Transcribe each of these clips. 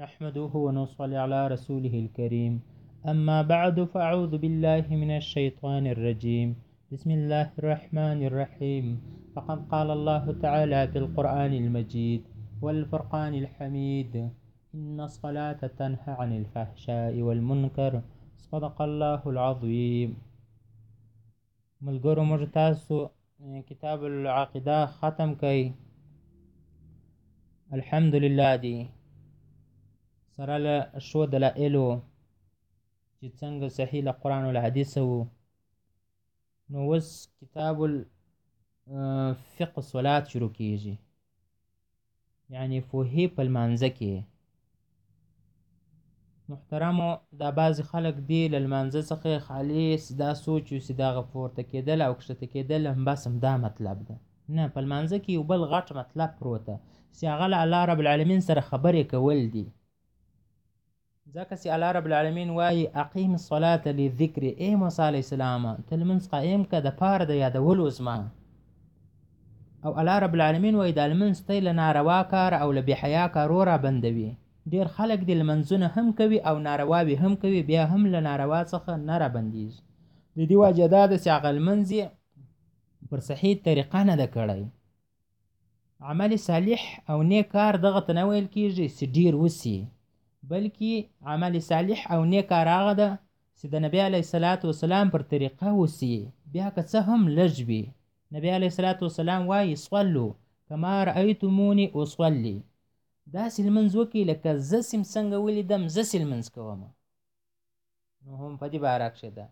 نحمده ونصلي على رسوله الكريم أما بعد فأعوذ بالله من الشيطان الرجيم بسم الله الرحمن الرحيم فقد قال الله تعالى في القرآن المجيد والفرقان الحميد إن الصلاة تنهى عن الفحشاء والمنكر صدق الله العظيم ملګرو موږ تاسو کتاب العقیده ختم کړئ الحمدلله دی سره له ښو دلایلو چې څنګه صحیح له قرآن الحدیث وو نو اوس کتاب الفقه صلات شروع کیږي یعنی فوهې په لمانځه کې محترمو دا بعضې خلک دي له لمانځه څخه یې خالص دا سوچ وي چې دغه پورته کېدل او کښته کېدل هم بس همدا مطلب ده نه په لمانځه کې یو بل غټ مطلب پروت ده چې هغه له الله رب العالمین سره خبرې کول دي ځکه چې الله رب العالمین وایي اقیم الصلاه للذکر ای موسی علیه السلام ته لمونځ قایم که د پاره د یادولو زما او الله رب العالمین وایي دا لمونځ ته له ناروا کار او له بېحیا کارو رابندوي ډېر خلک دې لمونځونه هم کوي او نارواوې هم کوي بیا هم له ناروا څخه نه رابندېږي د دې وجه دا ده چې هغه لمونځ یې پر صحیح طریقه نه ده کړی عمل صالح او نیک کار دغه ته نه ویل کېږي چې ډېر وسي بلکې عمل صالح او نیک کار هغه ده چې د نبی علیه الصلاة والسلام پر طریقه وسي بیا که څه هم لږ وي نبی علیه الصلاة والسلام وایي صلو کما رأیتموني اصلي داسې لمونځ وکړي لکه زه سم څنګه ولیدم زه سې لمونځ کوم نو هم په دې باره کښې ده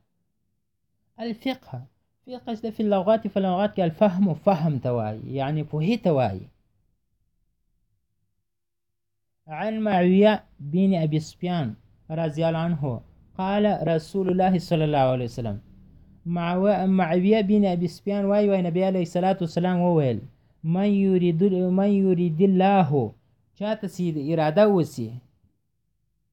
الفقه فقه چې د فی اللغات په لغات کې الفهم او فهم ته وایي یعنې پوهې ته وایي عن معاویه بن ابي سفیان رضی الله عنه قال رسول الله صلی الله علیه وسلم معاویه بن ابي سفیان وایي وایي نبی علیه الصلاة والسلام وویل من یرید من یرید الله چاته چې اراده وسی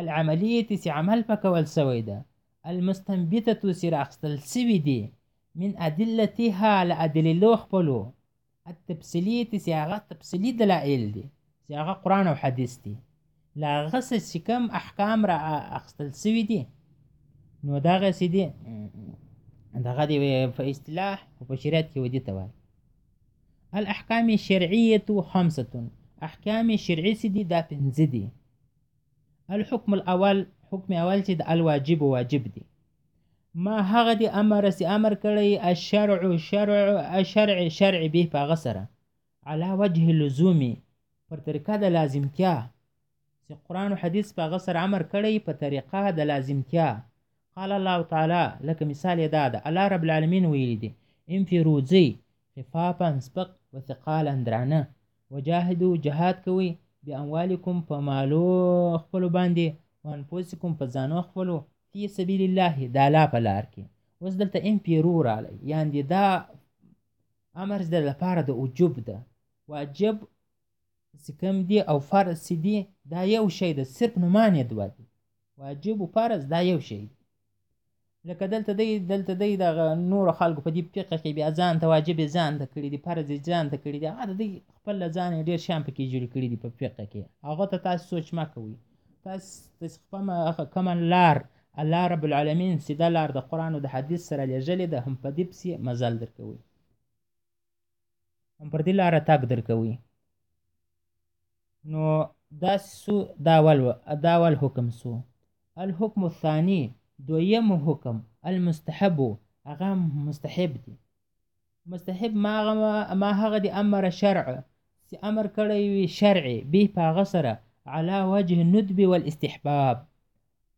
العملیه چې عمل په کول سوی ده المستنبته چې راخستل سوي دي من ادلتها له ادللو خپلو التفصیلیه چې هغه تفصیلي دلایل دي چې هغه قرآن او حدیث دي له هغه څه چې کوم احکام را اخیستل سوي دي نو دغسې دي دغه دی په اصطلاح او په شریعت کې ودي ته وایي الاحکام الشرعیه خمسه احکام شرعي چې دي دا پنځه دي الحکم الاول حکم اول چې د الواجب واجب دی ما هغه دی امر سي امر کړی الشرع شرع الشرع شرع به په غسره علا وجه لزومي پر طریقه د لازمتیا چې قرآن او حدیث په هغه سره امر کړی په طریقه د لازمتیا قال الله تعالی لکه مثال یې دا ده الله رب العالمین ویلي دي انفرو ځئ خفافا سپک وثقالا درانه وجاهدو جهاد کوي باموالکم په مالو خپلو باندې وانفسکم په ځانو خپلو فی سبیل الله د الله په لار کې اوس دلته ام پیرو راغلی یعنې دا امر د لپاره د وجوب ده واجب چې کوم دي او فرض چې دي دا یو شی ده صرف نومان یې دوه دي واجب و فرض دا یو شی دی لکه دلته دی دلته دی د نور خلکو په دې فقه کې بیا ځان ته واجب ځان ته کړی دی فرض ځان ته کړی دی هغه دی خپل ځان ډیر شان پکې جوړ کړی دی په فقه کې هغه ته تاسو سوچ ما کوي تاسو تاسو کوم کوم لار الله رب العالمین سیده لار د قران او د حدیث سره لېږلې ده هم په دې پسې مزل درکوي هم پر دې لاره تګ درکوي نو دا سو دا اول دا اول حکم سو الحکم الثاني دویم حکم المستحب هغه مستحب دي مستحب ما ما هغه دي امر شرع چې امر کړی وي شرعي به په هغه سره على وجه الندب والاستحباب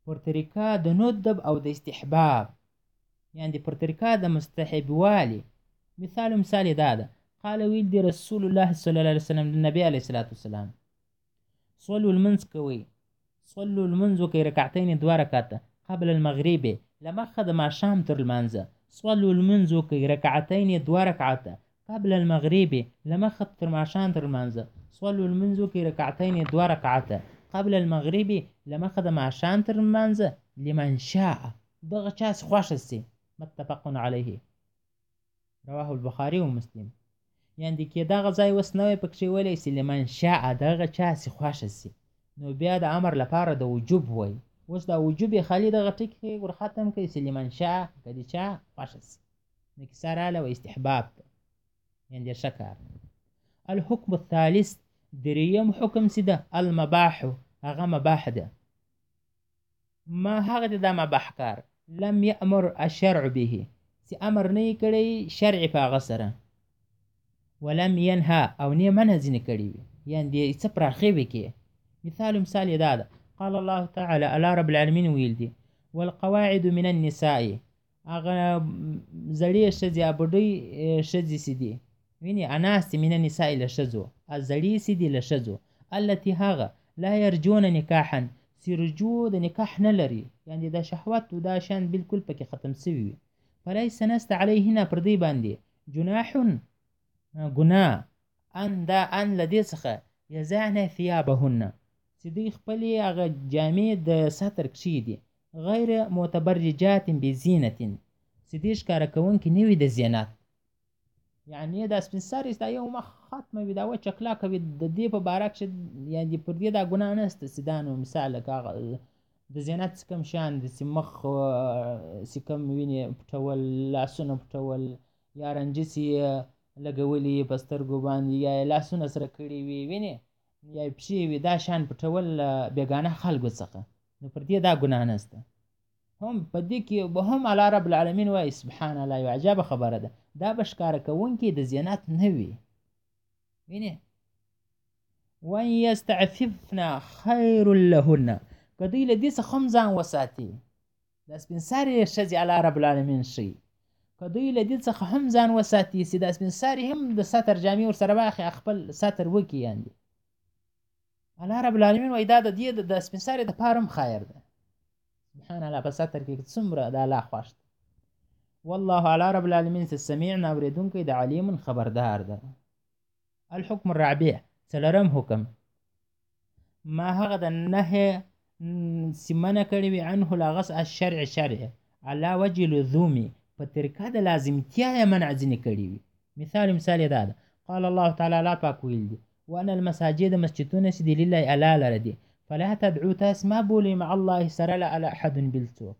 پر طریقه د ندب او د استحباب يعني د پرترکا د مستحب والي مثال مثال یې دا ده قال ویل دی رسول الله صلی الله علیه وسلم د نبی علیه الصلاة والسلام صلو لمونځ کوئ صلو لمونځ وکړئ رکعتین دوه رکعته قبل المغرب له مخه د ماښام تر لمانځه صلو لمونځ وکړئ رکعتین دوه رکعته قبل المغرب له مخه تر ماښام تر لمانځه صلو لمونځ وکړئ رکعتین دوه رکعته قبل المغرب له مخه د ماښام تر لمانځه لمن شاء دغه چا چې خوښه شي متفق علیه رواه البخاری و مسلم یعنی د کې دغه ځای اوس نوی پکښې ویلی چې لمن شاء دغه چا چې خوښه شي نو بیا د امر لپاره د وجوب وای اوس دا وجوب یې خالي دغه ټکي ور ختم کړي چې لمن شاء که د چا خوښه شي نو کیسه راله و استحباب ده یعنی ډېر ښه کار الحکم الثالث دریم حکم چې ده المباح هغه مباح ده ما هغه ته دا مباح کار لم یأمر الشرع به چې امر نه یې کړی شرع په هغه سره ولم ینها او نه منع ځینې کړی وي یعنې دې څه پراخې وي کې مثال مثال یې دا ده قال الله تعالی الله رب العالمین ویل دي والقواعد من النساء هغه زړې ښځې یا بډۍ ښځې سي دي ویني اناستې من النساء له ښځو زړې سي دي له ښځو التي هغه لا يرجون نکاحا چې رجوع د نکاح نه لري یعنې دا شهوت او دا شان بالکل پکې ختم سوي وي فلیس نست علیهن پر دوی باندې جناح ګناه ان دا ان له دې څخه یزعنه ثیابهن چې دوی خپلې هغه جامې د ستر کښېږدي غیر متبرجات بزینت سیدې ښکاره کوونکې نه وي د زینت یعنې دا سپین سرې ستا یو مخ ختمه وي دا وچه کلکه وي د دې په باره کښې یعنې پر دې دا ګناه نه شته چې دا نو مثال لکه هغه د زینت چې کوم شیان دي چې مخ چې کوم وینې پټول لاسونه پټول یا رنجي چې لګولي په سترګو باندې یا یې لاسونه سره کړي وي وینې یا یې پښې وي دا شیان پټول له بېګانه خلکو څخه نو پر دې دا ګناه نشته هم په دې کې به هم الله رب العالمین وایي سبحان الله یو عجبه خبره ده دا به ښکاره کوونکی د زینت نه وي وینې وان یستعففنا خیر لهن که دوی له دې څخه هم ځان وساتي دا سپین سرې ښځې الله رب العالمین ښي که دوی له دې څخه هم ځان وساتي چې دا سپین سرې هم د ستر جامې ورسره واخلي خپل ستر وکړي یعنې الله رب العالمین وایي دا د دې د سپین سرې دپاره هم خیر ده سبحان الله په ستر کې څومره د الله خوښ دی والله علی رب العالمین چې سمیع نه اورېدونکی د علیم خبردار ده الحکم الرابع څلورم حکم ما هغه د نهې چې منع کړی وي عنه له هغه څخه الشرع شرع علی وجه لزوم په طریقه د لازمتیا یې منع ځینې کړي وي مثال مثال یې دا ده قال الله تعالی الله پاک ویل دي وان المساجد مسجدونه چې دي لله الله لره دي فلا تدعو تاسو ما بولئ مع الله سره له اله احد بل څوک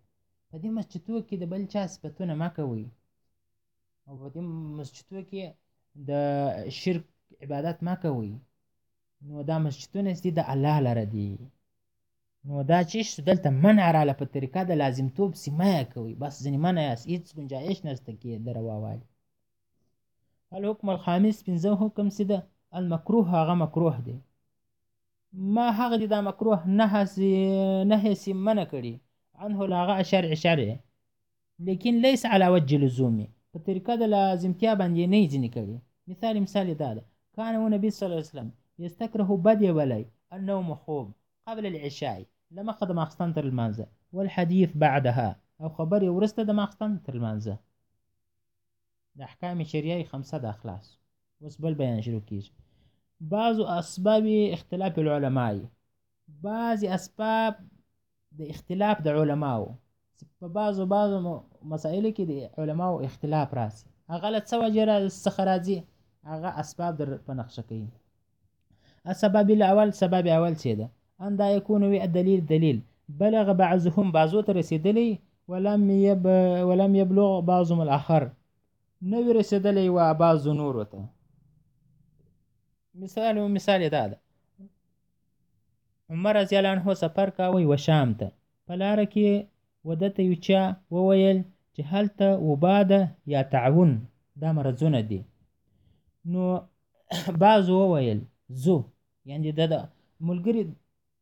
په دې مسجدو کې د بل چا صفتونه مه کوئ او په دې مسجدو کې د شرک عبادت مه کوئ نو دا مسجدونه چې دي د الله لره دي نو دا چې دلته منع راله په طریقه د لازمتوب سیمه یې کوي بس ځینې منع یاست هېڅ ګنجایش نشته کې د رواوالي الحکم الخامس پنځه حکم چې ده المکروه هغه مکروه دی ما هغه دي دا مکروه نه هسي نه هسي منع کړي عنه لاغه شرع شرع لیکن لیس علی وجه لزوم په طریقه د لازمتیا باندې نه ځینې کړي مثال امثال یې دا ده کان و نبی صلی الله علیه وسلم یستکره بد یې ولی النوم خوب قبل العشاء له مخه د ماخستن تر لمانځه والحدیث بعدها او خبرې وروسته د ماخستن تر لمانځه د احکام شریعه خمسه دا خلاص اوس بل بیان شروع کیږي بعض اسباب اختلاف العلماء بعض اسباب د اختلاف د علماو چې په بعضو بعضو مسایلو کې د علماو اختلاف راسي هغه له څه وجې را څخه راځي هغه اسباب در په نقشه کوي السبب الاول سبب اول چې ده ان دا يكون وي الدليل دليل بلغ بعضهم بعضو ته رسېدلی ولم يب ولم يبلغ بعضهم الاخر نه وي رسېدلی و بعضو نورو ته مثال مثال دا ده عمر رضی الله عنه سفر کاوه یوه شام ته په لاره کې وده ته یو چا وویل چې هلته وبا ده یا تعاون دا مرضونه دي نو بعض وویل زو یعنې د ملګري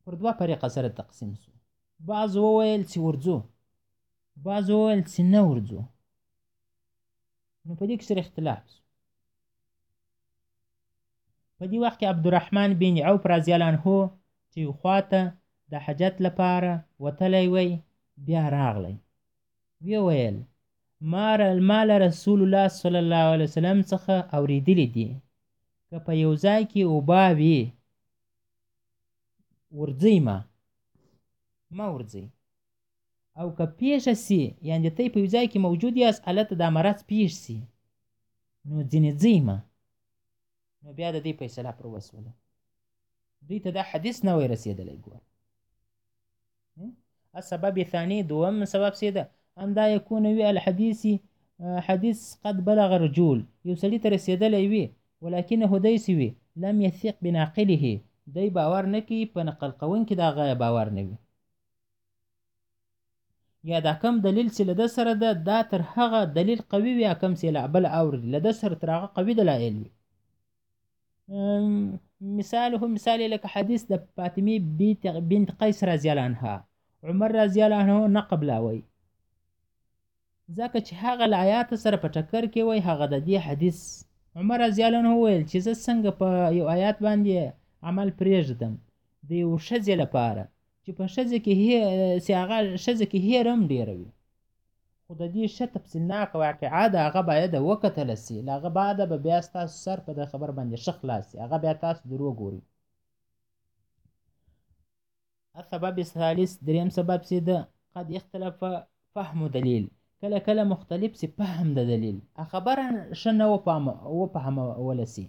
پر دوه فریقه سره تقسیم سو بعض وویل چې ورځو بعض وویل چې نه ورځو نو په دې کې سره اختلاف سو په دې وخت کې عبدالرحمن بن عوف رضی الله عنه چې یو خوا ته د حجت لپاره وتلی وی بیا راغلی وی ویل ما ما له رسول الله صلی الله علیه وسلم څخه اوریدلی دي که په یو ځای کې اوبه وي ورځئ مه مه ورځئ او که پیښه سي یعنې ته په یو ځای کې موجود یاست هلته دا مرض پیښ سي نو ځینې ځئ مه نو بیا د دې فیصله پر وسوله دوی ته دا حدیث نه وای رسېدلی ګوره السبب الثاني دوم سبب سیده ان دا یکون وی الحدیث حدیث قد بلغ رجول یو سړی ته رسېدلی وي ولکن هدی سوي لم یثق بناقله دی باور نه کوي په نقل کوونکي دا غایه باور نه وي یا دا کم دلیل چې له ده سره ده دا تر هغه دلیل قوي وي یا کم چې له بل اوري له ده سره تر هغه قوي دلایل وي مثاله مثال لکه حدیث د فاطمه بنت قیس رضی الله عنها عمر رضی الله عنه نه قبلاوي ځکه چې هغه له آیات سره په ټکر کې وای هغه د دې حدیث عمر رضی الله عنه ویل چې زه څنګه په یو آیات باندې عمل پرېږدم د یو ښځې لپاره چې په ښځه کې هي چې هغه ښځه کې هیر هم ډیره وي خو د دې ښه تفصیلناکه واقعه د هغه باید وکتل سي له هغه بعده به بیا ستاسو سر په دې خبر باندې ښه خلاص سي هغه بیا تاسو درو ګوري السبب الثالث دریم سبب سي ده قد اختلف فهم دلیل کله کله مختلف سي فهم د دلیل خبره ښه نه وفهمول سي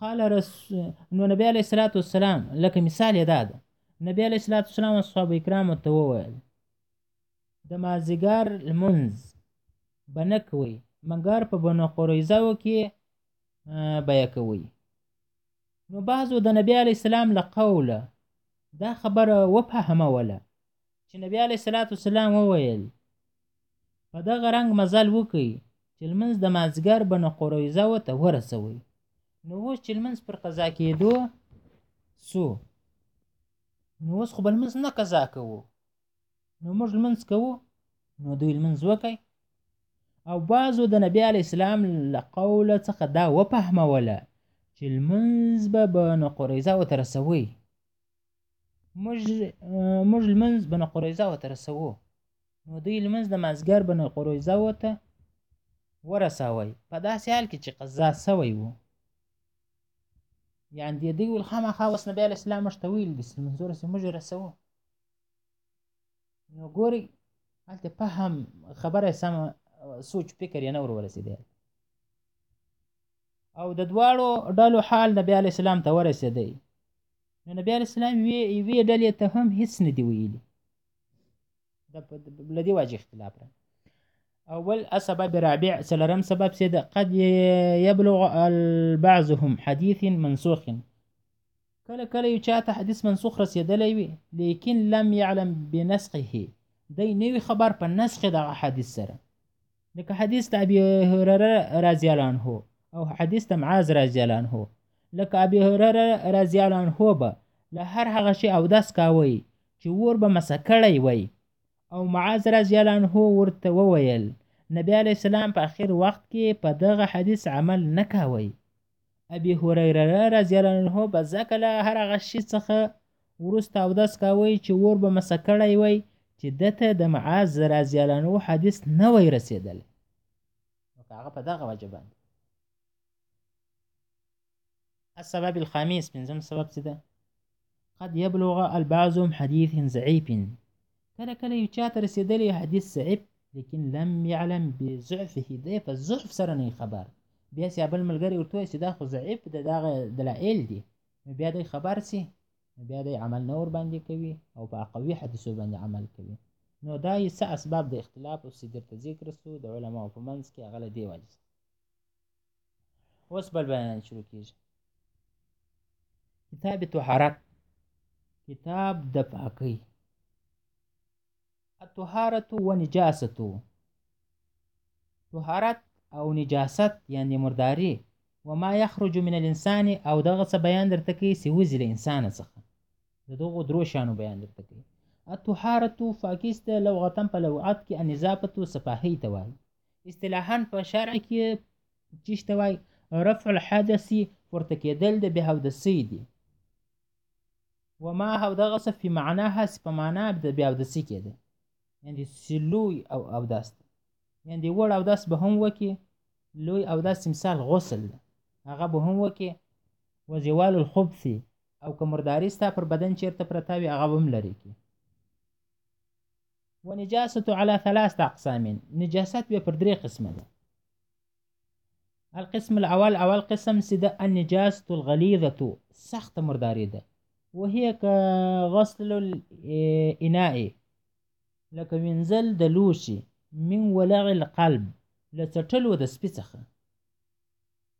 قال رس... نو نبی علیه الصلاة والسلام لکه مثال یې دا ده نبی علیه الصلاة والسلام اصحابو کرامو ته وویل د مازیګر لمونځ به نه کوئ مګر په بنو قریظهو کې به یې کوئ نو بعضو د نبی علیه السلام له قوله دا خبره وفهموله چې نبی علیه الصلاة والسلام وویل په دغه رنګ مزل وکړئ چې لمونځ د مازګر بنو قریظه و ته ورسوئ نو اوس چې لمونځ پر قضا کېدو سو نو اوس خو به لمونځ نه قضا کوو نو موږ لمونځ کوو نو دوی لمونځ وکړئ او بعضو د نبی علی اسلام له قوله څخه دا وفهموله چې لمونځ به بنو قریظه ورته رسوئ موږ موږ لمونځ بنو قریظه ورته رسوو نو دوی لمونځ د مازګر بنو قریظه و ته ورساوی په داسې حال کې چې قضا سوی وو یعنې دې دوی ویل خامخا اوس نبي علیه السلام موږ ته ویل دي چې لمونځ ورسې موږ رسوو نو ګوري هلته فهم خبره سمه سوچ فکر یې نه ور ورسېدی او د دواړو ډلو حال نبي علیه السلام ته ورسېدی نو نبي علیه السلام یوې ډلې ته هم هیڅ نه دي ویلي دا په لدی واجه اختلاف را اول السبب الرابع سلرم سبب سید قد يبلغ البعضهم حديث منسوخ کله کله یو چاته حدیث منسوخ رسیدلی وي لیکن لم يعلم بنسخه دی نه وي خبر په نسخ دغه حدیث سره لکه حدیث د ابي هريره رضی الله عنه او حدیث د معاذ رضی الله عنه لکه ابي هريره رضی الله عنه به له هر هغه شي اودس کاوه چې ور به مسه کړی وای او معاذ رضی الله عنه ورته وویل نبی علیه السلام په اخر وخت کې په دغه حدیث عمل نه کاوه ابي هريره رضی الله عنه به ځکه له هر هغه شي څخه وروسته اودس کاوه چې اور به مسه کړی وای چې ده ته د معاذ رضی الله عنه حدیث نه وای رسېدلی نو که هغه په دغه وجه باندې السبب الخامس پنځم سبب څه ده قد يبلغ البعضهم حديث ضعيف کله کله یو چاته رسېدلی حدیث ضعیف لیکن لم يعلم بضعفه دی په ضعف سره نه خبر بیا چې بل ملګری ورته وایي چې دا خو ضعیف د دغه دلایل دي نو بیا دی خبر سي نو بیا دی عمل نه ور باندې کوي او په قوي حدیثو باندې عمل کوي نو دا یې څه اسباب د اختلاف او چې درته ذکر سو د علماو په منځ کې هغه له دې وجې اوس بل بیان شروع کیږي کتاب طهارت کتاب د پاکۍ الطهارت و نجاست طهارت او نجاست یعنی مرداری و ما یخرج من الانسان او دغه څه بیان درته کوي چې وځي له انسانه څخه د دغو درو شانو بیان درته کوي الطهارت فاکیسته لغتن په لغت کې النظافت صفاهی ته وایي اصطلاحا په شرع کې چی شته وای رفع الحدث پورته کېدل د بهاودسۍ دي وما او دغه څه فی معنا هسې په معنا د بهاودسۍ کې دی یعنې چې لوی او اوداس دی یعنې وړ اوداس به هم وکړي لوی اوداس مثال غسل ده هغه به هم وکړي وزوال الخبث او که مرداري ستا پر بدن چیرته پرته وي هغه به هم لرې کړي ونجاسته على ثلاث اقسام نجاست به پر درې قسمه ده القسم الاول اول قسم سي ده النجاسه الغليظه سخت مرداري ده وهي كغسل الاناء لکه وینځل د لوشي من ولع القلب له څټلو د سپي څخه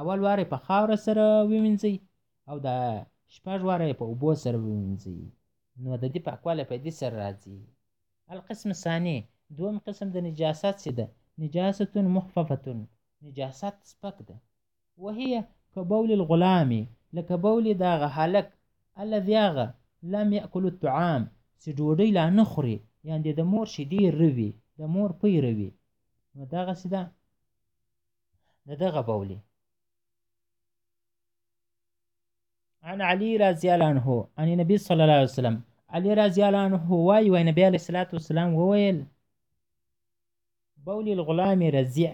اول وار په خاوره سره ووینځئ او دا شپږ واره یې په اوبو سره ووینځئ نو د دې پاکوالی په دې سره راځي القسم ثاني دوم قسم د نجاست چې ده نجاست مخففه نجاست سپک ده وهي كبول الغلام لکه بول داغه هلک الذي هغه لم يأكل الطعام چې ډوډۍ لا نه خوري یعنې د مور شیدې روي د مور پی روي نو دغسې ده د دغه بولی عن علی رضی الله عنه ان نبی صلی الله علیه وسلم علی رضی الله عنه وای وای نبی علیه الصلاۃ والسلام وویل بولی الغلام رضیع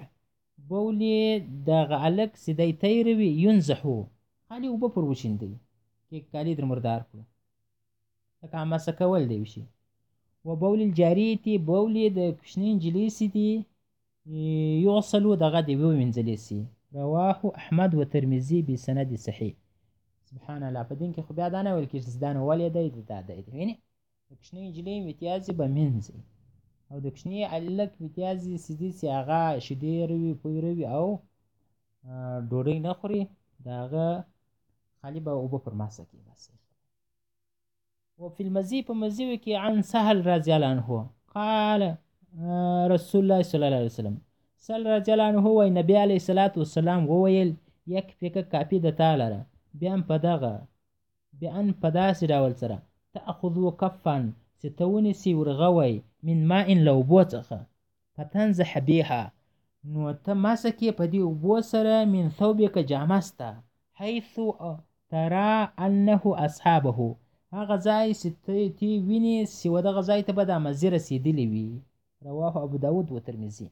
بولی دغه الک سیدی تیروي ينزحو خالي وب پر وشیندي کې کالی در مردار کړو تکه ما سکول دی وشي وبول الجاريتي بولي د کوچني انجلي سي دي يغسلو دغه دی ووینځلې سي رواه احمد و ترمذي بسند صحیح سبحان الله په دین کې خو بیا دا نه ویل کېږي چې دا نو ولې دی د دا دی وینې د کوچنۍ نجلۍ امتیازې به مینځي او د کوچني هلک امتیازې چې دي چې هغه شیدې روي پوی روي او ډوډۍ نه خوري د هغه خالي به اوبه پر ماسه کې بس وفي المزي په مزيو کې عن سهل رضی الله عنه قال رسول الله صلی الله علیه وسلم سهل رضی الله عنه وای نبی علیه الصلاۃ والسلام وویل یک فکر کافی د تا لره بیا په دغه بیا په داسې ډول سره تاخذو کفا چې ته ونیسي ورغوی من ماء له اوبو څخه فتنزح بها نو ته مسح کې په دې اوبو سره من ثوبک جامه ستا حيث ترا انه اصحابه هغه ځای چې ته تې وینې چې و دغه ځای ته به دا مزې رسېدلې وي رواه ابو داود و ترمذي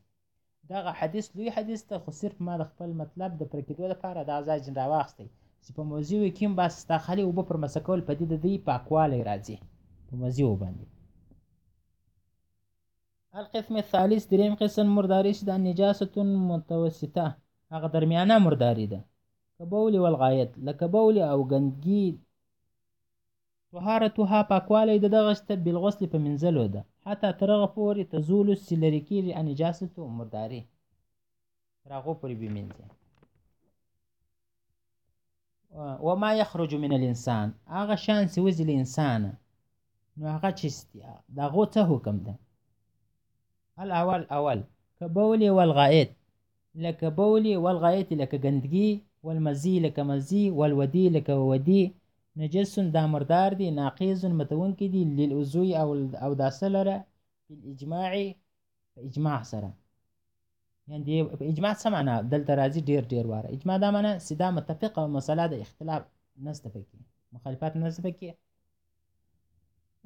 دغه حدیث لوی حدیث ته خو صرف ما د خپل مطلب د پرکېدو لپاره دا ځای جن راواخیستی چې په موضوع کې هم بس دا خالي اوبه پر مسه کول په دې د دوی پاکوالی راځي په موضوع باندې القسم الثالث دریم قسم مرداری چې دا نجاست متوسطه هغه درمیانه مرداری ده کبول والغایت لکه بول او ګندګي طهارتها پاکوالی د دغه شته بالغسل په منځلو ده حتی تر هغه پورې تزول چې لرې کېږي نجاست مرداری تر هغو پورې به مینځي وما یخرج من الانسان هغه شان چې وځي له انسانه نو هغه چې د هغو څه حکم ده الاول اول که بولې والغائط لکه بولې والغائط لکه ګندګي والمزي لکه مزي والودي لکه ودي نجس دا مردار دي ناقض متونکي دي للعضوي او او داسه لره بالاجماع په اجماع سره یعنی دی په اجماع څه معنا دلته راځي ډیر ډیر واره اجماع دا معنا چې دا متفقه مسله د اختلاف نشته پکې مخالفت نشته پکې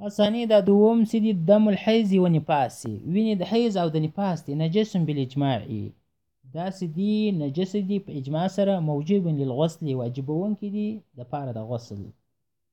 الثاني دا دوم چې دي دم الحیض و نفاس ویني د حیض او د نفاس دي نجس بالاجماع دا چې دي نجس دي په اجماع سره موجب للغسل واجبونکي دي د پاره د غسل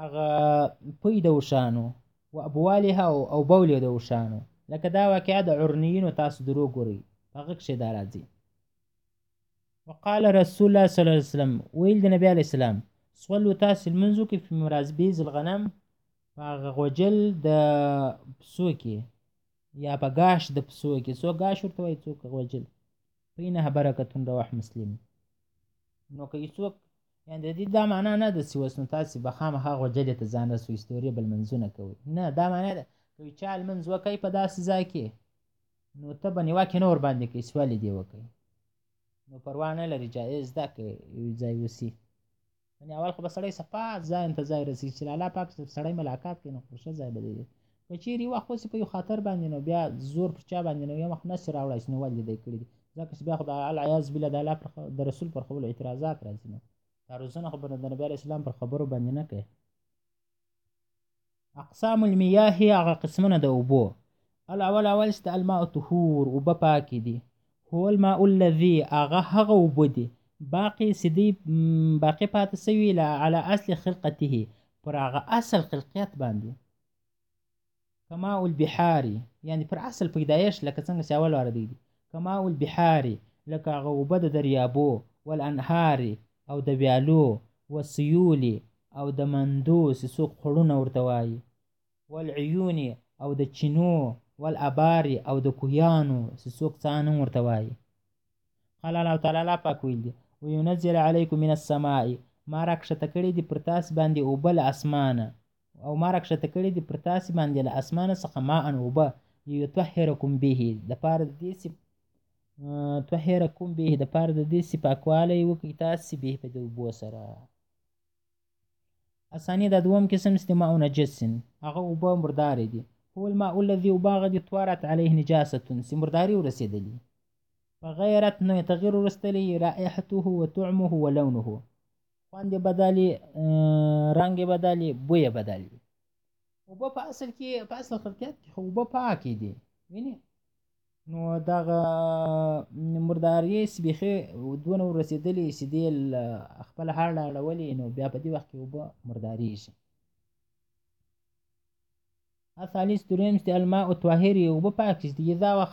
هغه پوی د اوښانو و ابوالها او او بولې د اوښانو لکه دا واقعه د عرنیینو تاسو درو ګورئ په هغه کښې دا راځي وقال رسول الله صلی الله علیه وسلم ویل د نبی علیه السلام صلو تاسو لمونځ وکړئ فی مرازبی ذلغنم په هغه غوجل د پسو کې یا په ګاش د پسو کې څوک ګاش ورته وایي څوک غوجل فینها برکتون رواه مسلم نو که څوک یعنې د دې دا معنا نه ده چې اوس نو تاسې به خامخا غوجلې ته ځان رسوئ ستورې به لمونځونه کوئ نه دا معنا ده که چا لمونځ وکړئ په داسې ځای کې نو ته به نیوکې نه ورباندې کوي چې ولې دې وکړي نو پروا نه لري جایز ده که یو ځای وسي یعنې اول خو به سړی صفا ځای ته ځای رسي چې لالا پاک سړی ملاقات کوي نو خوشه ځای به دی که چیری یو وخت وسی په یو خاطر باندې نو بیا زور پر چا باندې نو یو وخت نشي راوړای چې نو ولې دی کړی دی ځکه چې بیا خو د العیاذ بالله د الله پر د رسول پر خبرو اعتراضات راځي نو دا روزنه خو د نبی علیه السلام پر خبرو باندې نه کوي اقسام المیاه هغه قسمونه د اوبو الاول اول چې د الماء طهور اوبه پاکې دي هو الماء الذي هغه هغه اوبه دي باقي چې دی باقي پاتې سوي على اصل خلقته پر هغه اصل خلقیت باندې کما البحاری یعنی پر اصل پیدایش لکه څنګه چې اول واره دی کما البحاری لکه هغه اوبه د دریابو والانهار او د ویالو والسیول او د مندو چې څوک خړونه ورته وایي والعیون او د چینو والابار او د کویانو چې څوک څان هم ورته وایي قال الله تعالی لا پاک ویل دي وينزل عليكم من السماء ما راکښته کړي دي پر تاسو باندې اوبه له اسمانه او ما راکښته کړي دي پر تاسې باندې له اسمانه څخه ماء اوبه لیطهرکم به دپاره د دې چې طهرکم به دپاره د دې چې پاکوالی وکړي تاسې به په دې اوبو سره اساني دا دوم قسم چې ماء نجس هغه اوبه مردارې دي هو الماء الذي اوبه هغه دي طارت علیه نجاستون چې مرداري ورسېدلي فغیرت نو تغیر ورستلی رائحته وطعمه ولونه خوند یې بدل وي رنګ یې بدل وي بوی یې بدل وي اوبه په اصل کې په اصل خلقیت کې خو اوبه پاکې دي وینې نو دغه مردارې سبیخې دونه ورسېدلې چې دې خپل هاړه اړولې نو بیا په دې وخت کې اوبه مردارېږي الثالث دریم چې الماء الطاهر یو به پاک چې یذا وخ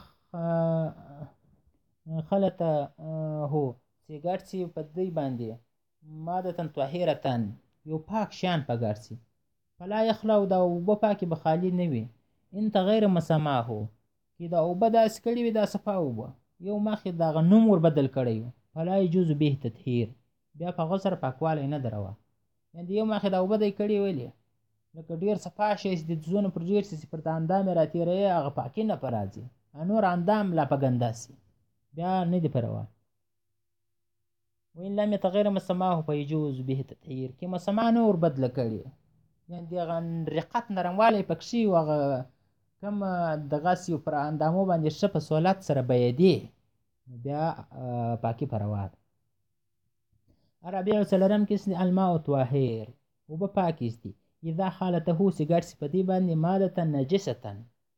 خلط هو چې ګډ چې په دې باندې ماده تن طاهره تن یو پاک شان په ګډ چې فلا یخلا او دا وبه پاکي به خالی نه وي ان تغیر مسماه کې دا وبه داس کړي وي دا صفا وبه یو مخې دا غنوم ور بدل کړی فلا یجوز به تطهیر بیا په غسر پاکوالی نه دروا یعنې د یو مخې دا اوبه دی کړي ویلې لکه ډېر صفا شی چې د دزونو پر ډېر شي چې پر د اندام یې راتېروي هغه پاکي نه په راځي نور اندام لا په ګنده سي بیا نه دي په روا وإن لم يتغير مسماه فيجوز به تطهير کې مسما نه ور بدله کړي یعنې د هغه رقت نرموالی پکښې و هغه کوم دغسې پر اندامو باندې ښه په سهولت سره بهېدې بیا پاکي په روا ده رابع او څلورم کس دی الماء طاهر اوبه پاکې دي اذا خالته چې ګډ سي په دې باندې مادة نجسة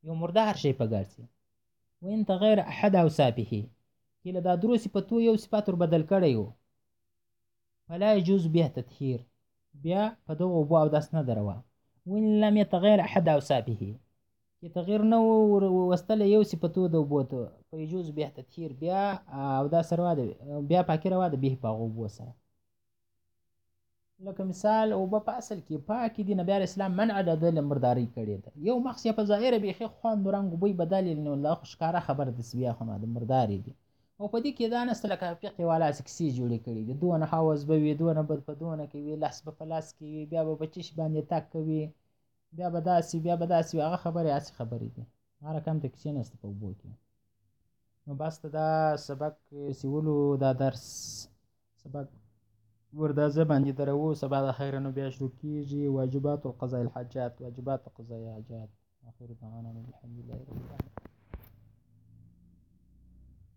یو مردار شی په ګډ سي وان تغیر احد اوصافه چې له دا درو صفتو یو صفت ور بدل کړی وو فلا يجوز به تطهير بیا په دغه اوبو اودس نه دروا وان لم يتغير احد اوصافه کې تغیر نه و وستله یو صفتو د اوبو ته په یجوز بیا تطهیر بیا او دا سروا ده بیا پاکي روا ده به په هغو اوبو سره لکه مثال اوبه په اصل کې پاکې دي نبي اسلام منع ده د لمرداري کړې ده یو مخص یا په ظاهره بیخي خوند رنګ بوی بدل نه الله خو ښکاره خبره ده بیا خو نه د مرداري دي او په دې کې دا نسته لکه فقې والا چې کیسې جوړې کړي دي دونه حوض به وي دونه بد په دونه کې وي لاس به په لاس کې وي بیا به په چش باندې تک کوي بیا به داسې بیا به داسې هغه خبرې هسې خبرې دي هغه رقم ته کښېناسته په اوبو کې نو بس ته دا سبق سیولو دا درس سبق وردازه باندې درو سبا د خیره نو بیا شروع کېږي واجبات القضاء الحاجات واجبات قضاء الحاجات آخر دعوانا الحمد لله رب العالمين